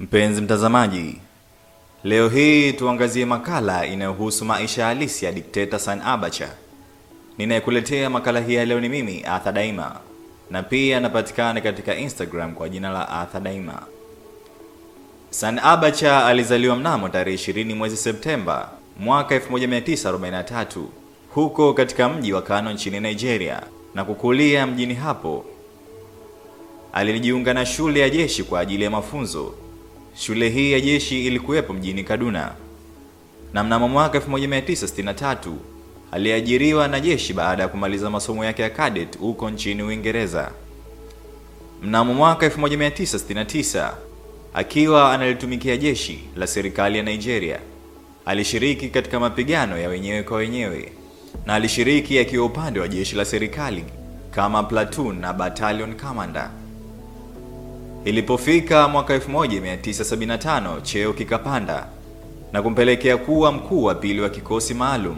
Mpenzi mtazamaji, leo hii tuangazie makala inayohusu maisha halisi ya dikteta San Abacha. Ninayekuletea makala hii ya leo ni mimi Arthur Daima, na pia napatikana katika Instagram kwa jina la Arthur Daima. San Abacha alizaliwa mnamo tarehe 20 mwezi Septemba mwaka 1943 huko katika mji wa Kano nchini Nigeria na kukulia mjini hapo. Alijiunga na shule ya jeshi kwa ajili ya mafunzo. Shule hii ya jeshi ilikuwepo mjini Kaduna, na mnamo mwaka 1963 aliajiriwa na jeshi baada ya kumaliza masomo yake ya cadet huko nchini Uingereza. Mnamo mwaka 1969 akiwa analitumikia jeshi la serikali ya Nigeria, alishiriki katika mapigano ya wenyewe kwa wenyewe na alishiriki akiwa upande wa jeshi la serikali kama platoon na battalion commander. Ilipofika mwaka 1975 cheo kikapanda na kumpelekea kuwa mkuu wa pili wa kikosi maalum.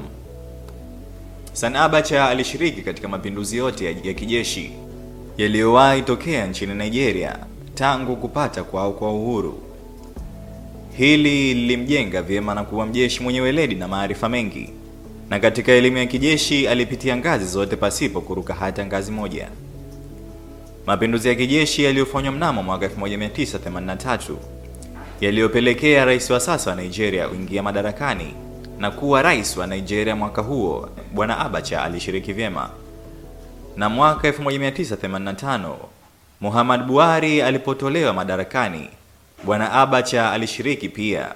San Abacha alishiriki katika mapinduzi yote ya kijeshi yaliyowahi tokea nchini Nigeria tangu kupata kwao kwa uhuru. Hili lilimjenga vyema na kuwa mjeshi mwenye weledi na maarifa mengi, na katika elimu ya kijeshi alipitia ngazi zote pasipo kuruka hata ngazi moja. Mapinduzi ya kijeshi yaliyofanywa mnamo mwaka 1983 yaliyopelekea rais wa sasa wa Nigeria kuingia madarakani na kuwa rais wa Nigeria mwaka huo, Bwana Abacha alishiriki vyema. Na mwaka 1985 Muhammad Buhari alipotolewa madarakani, Bwana Abacha alishiriki pia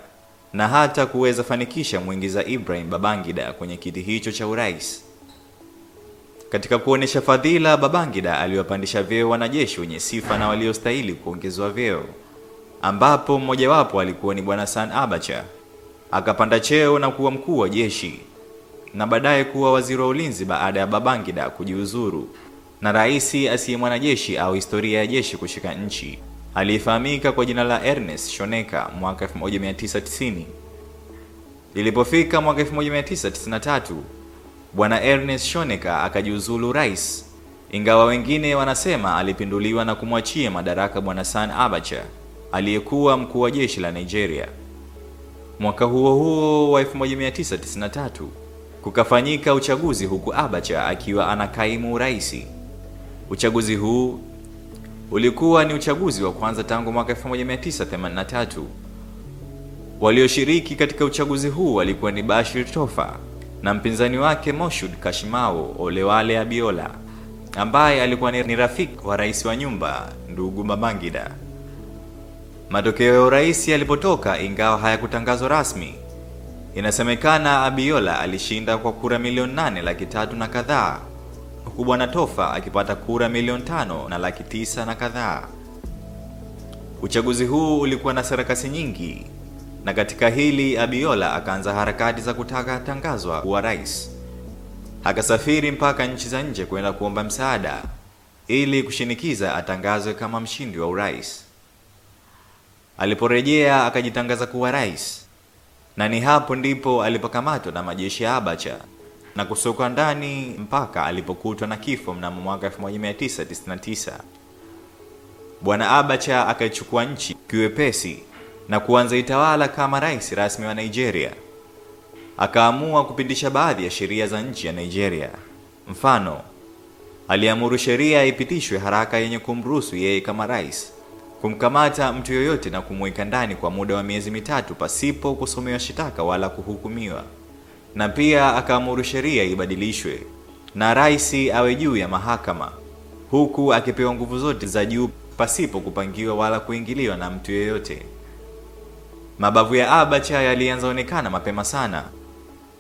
na hata kuweza fanikisha mwingiza Ibrahim Babangida kwenye kiti hicho cha urais. Katika kuonesha fadhila, Babangida aliwapandisha vyeo wanajeshi wenye sifa na waliostahili kuongezwa vyeo, ambapo mmojawapo alikuwa ni Bwana San Abacha. Akapanda cheo na kuwa mkuu wa jeshi na baadaye kuwa waziri wa ulinzi baada ya Babangida kujiuzuru, na rais asiye mwanajeshi au historia ya jeshi kushika nchi aliyefahamika kwa jina la Ernest Shoneka mwaka 1990. Ilipofika mwaka 1993 Bwana Ernest Shoneka akajiuzulu rais, ingawa wengine wanasema alipinduliwa na kumwachia madaraka Bwana San Abacha aliyekuwa mkuu wa jeshi la Nigeria. Mwaka huo huo wa 1993 kukafanyika uchaguzi huku Abacha akiwa anakaimu uraisi. Uchaguzi huu ulikuwa ni uchaguzi wa kwanza tangu mwaka 1983. Walioshiriki katika uchaguzi huu walikuwa ni Bashir Tofa na mpinzani wake Moshud Kashimao Olewale Abiola ambaye alikuwa ni rafiki wa rais wa nyumba ndugu mabangida Matokeo ya urais yalipotoka, ingawa hayakutangazwa rasmi, inasemekana Abiola alishinda kwa kura milioni nane laki tatu na kadhaa huku bwana Tofa akipata kura milioni tano na laki tisa na kadhaa. Uchaguzi huu ulikuwa na sarakasi nyingi, na katika hili Abiola akaanza harakati za kutaka tangazwa kuwa rais. Akasafiri mpaka nchi za nje kwenda kuomba msaada ili kushinikiza atangazwe kama mshindi wa urais. Aliporejea akajitangaza kuwa rais, na ni hapo ndipo alipokamatwa na majeshi ya Abacha na kusokwa ndani mpaka alipokutwa na kifo mnamo mwaka 1999. Bwana Abacha akaichukua nchi kiwepesi na kuanza itawala kama rais rasmi wa Nigeria. Akaamua kupindisha baadhi ya sheria za nchi ya Nigeria. Mfano, aliamuru sheria ipitishwe haraka yenye kumruhusu yeye kama rais kumkamata mtu yoyote na kumweka ndani kwa muda wa miezi mitatu pasipo kusomewa shitaka wala kuhukumiwa na pia akaamuru sheria ibadilishwe na rais awe juu ya mahakama, huku akipewa nguvu zote za juu pasipo kupangiwa wala kuingiliwa na mtu yeyote. Mabavu ya Abacha yalianza onekana mapema sana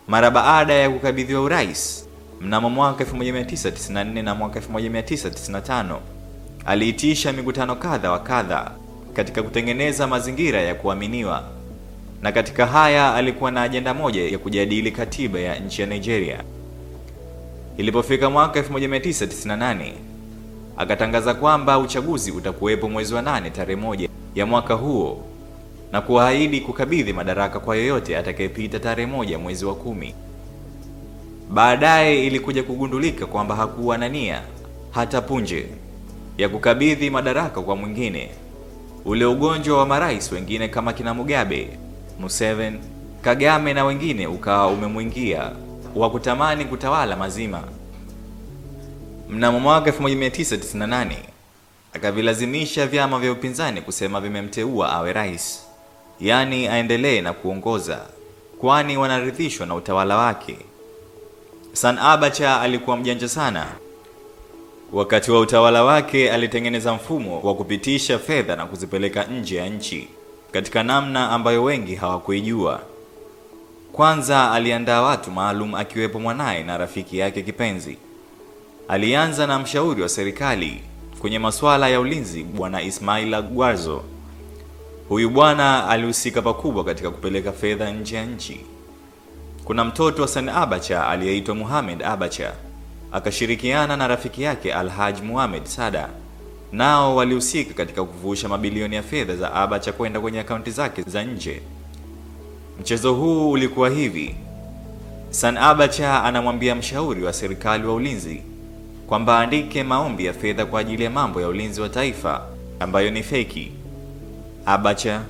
mara baada ya kukabidhiwa urais mnamo mwaka 1994 na mwaka 1995. Aliitisha mikutano kadha wa kadha katika kutengeneza mazingira ya kuaminiwa na katika haya alikuwa na ajenda moja ya kujadili katiba ya nchi ya Nigeria. Ilipofika mwaka 1998 akatangaza kwamba uchaguzi utakuwepo mwezi wa nane tarehe moja ya mwaka huo na kuahidi kukabidhi madaraka kwa yoyote atakayepita tarehe moja mwezi wa kumi. Baadaye ilikuja kugundulika kwamba hakuwa na nia hata punje ya kukabidhi madaraka kwa mwingine, ule ugonjwa wa marais wengine kama kina Mugabe, Museveni, Kagame na wengine ukawa umemwingia wa kutamani kutawala mazima. Mnamo mwaka 1998 akavilazimisha vyama vya upinzani kusema vimemteua awe rais, yaani aendelee na kuongoza, kwani wanaridhishwa na utawala wake. Sanabacha alikuwa mjanja sana. Wakati wa utawala wake alitengeneza mfumo wa kupitisha fedha na kuzipeleka nje ya nchi katika namna ambayo wengi hawakuijua. Kwanza aliandaa watu maalum akiwepo mwanaye na rafiki yake kipenzi. Alianza na mshauri wa serikali kwenye masuala ya ulinzi bwana Ismaila Gwarzo. Huyu bwana alihusika pakubwa katika kupeleka fedha nje ya nchi. Kuna mtoto wa San Abacha aliyeitwa Muhammad Abacha akashirikiana na rafiki yake Alhaj Muhammad Sada, nao walihusika katika kuvusha mabilioni ya fedha za Abacha kwenda kwenye akaunti zake za nje. Mchezo huu ulikuwa hivi: San Abacha anamwambia mshauri wa serikali wa ulinzi kwamba aandike maombi ya fedha kwa ajili ya mambo ya ulinzi wa taifa ambayo ni feki. Abacha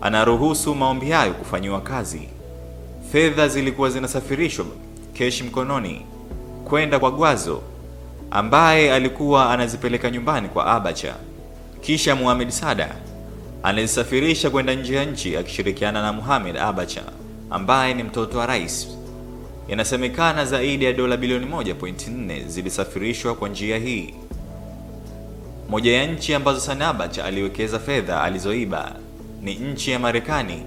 anaruhusu maombi hayo kufanyiwa kazi. Fedha zilikuwa zinasafirishwa keshi mkononi kwenda kwa Gwazo ambaye alikuwa anazipeleka nyumbani kwa Abacha. Kisha Muhammad Sada anazisafirisha kwenda nje ya nchi akishirikiana na Muhammad Abacha ambaye ni mtoto wa rais. Inasemekana zaidi ya dola bilioni 1.4 zilisafirishwa kwa njia hii. Moja ya nchi ambazo Sanabach aliwekeza fedha alizoiba ni nchi ya Marekani,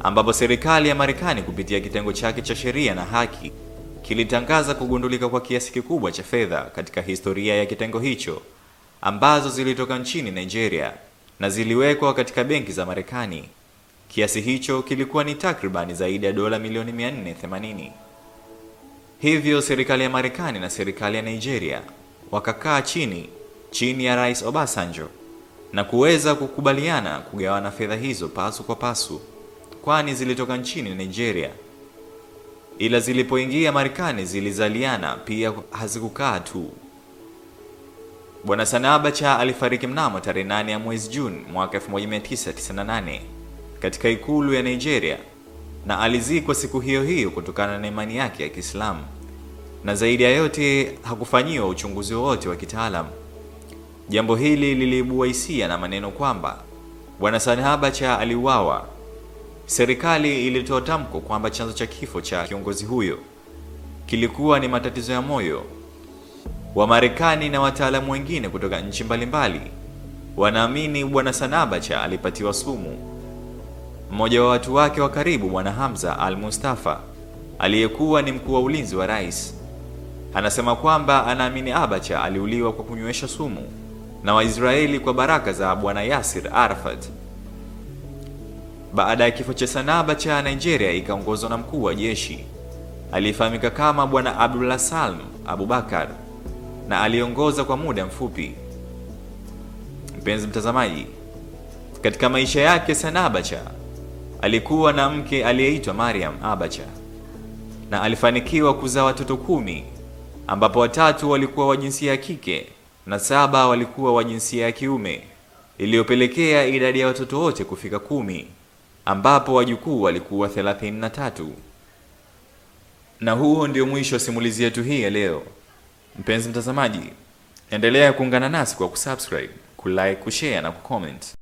ambapo serikali ya Marekani kupitia kitengo chake cha sheria na haki kilitangaza kugundulika kwa kiasi kikubwa cha fedha katika historia ya kitengo hicho ambazo zilitoka nchini Nigeria na ziliwekwa katika benki za Marekani. Kiasi hicho kilikuwa ni takribani zaidi ya dola milioni 480. Hivyo serikali ya Marekani na serikali ya Nigeria wakakaa chini chini ya Rais Obasanjo na kuweza kukubaliana kugawana fedha hizo pasu kwa pasu, kwani zilitoka nchini Nigeria, ila zilipoingia Marekani zilizaliana pia, hazikukaa tu. Bwana Sani Abacha alifariki mnamo tarehe 8 ya mwezi Juni mwaka 1998 katika ikulu ya Nigeria na alizikwa siku hiyo hiyo kutokana na imani yake ya Kiislamu, na zaidi ya yote hakufanyiwa uchunguzi wowote wa kitaalamu. Jambo hili liliibua hisia na maneno kwamba Bwana Sani Abacha aliuawa. Serikali ilitoa tamko kwamba chanzo cha kifo cha kiongozi huyo kilikuwa ni matatizo ya moyo. Wamarekani na wataalamu wengine kutoka nchi mbalimbali wanaamini Bwana Sanabacha alipatiwa sumu. Mmoja wa watu wake wa karibu Bwana Hamza Al-Mustafa aliyekuwa ni mkuu wa ulinzi wa rais anasema kwamba anaamini Abacha aliuliwa kwa kunywesha sumu na Waisraeli kwa baraka za Bwana Yasir Arafat. Baada ya kifo cha Sanaba cha Nigeria ikaongozwa na mkuu wa jeshi aliyefahamika kama Bwana Abdullah Salm Abubakar na aliongoza kwa muda mfupi. Mpenzi mtazamaji, katika maisha yake sanabacha alikuwa na mke aliyeitwa Mariam Abacha na alifanikiwa kuzaa watoto kumi ambapo watatu walikuwa wa jinsia ya kike na saba walikuwa wa jinsia ya kiume, iliyopelekea idadi ya watoto wote kufika kumi ambapo wajukuu walikuwa 33. Na huo ndio mwisho wa simulizi yetu hii ya leo. Mpenzi mtazamaji, endelea kuungana nasi kwa kusubscribe, kulike, kushare na kucomment.